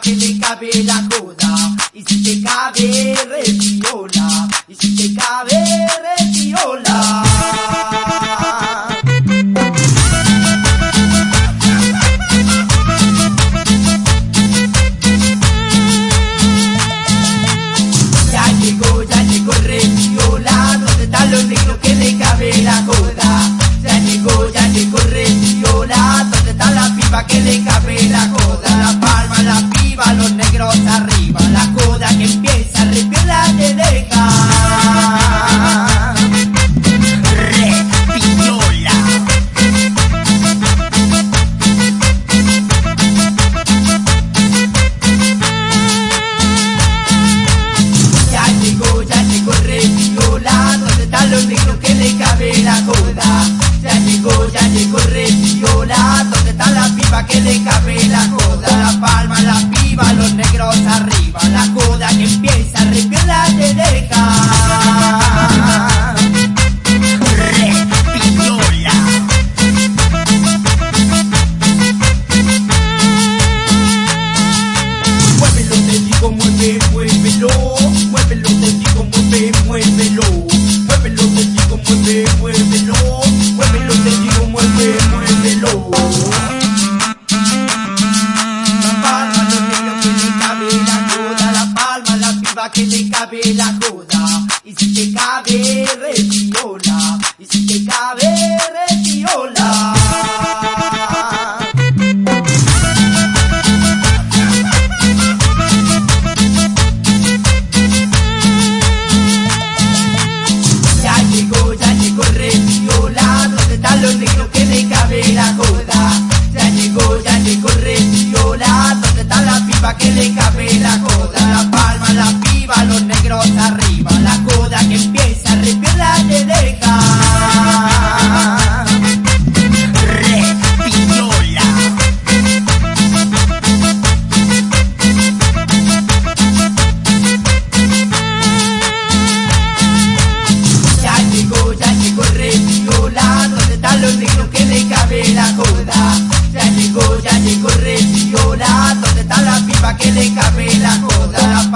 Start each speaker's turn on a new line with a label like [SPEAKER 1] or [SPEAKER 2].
[SPEAKER 1] que te cabe la coda. Y si te cabe, reviola. Y si te cabe, re de que te cabe la joda. Y si te cabe, rechiona. Y si te cabe, que cabe la joda. Ya llegó, ya llegó Reciola, ¿dónde está la pipa que le cabe la joda?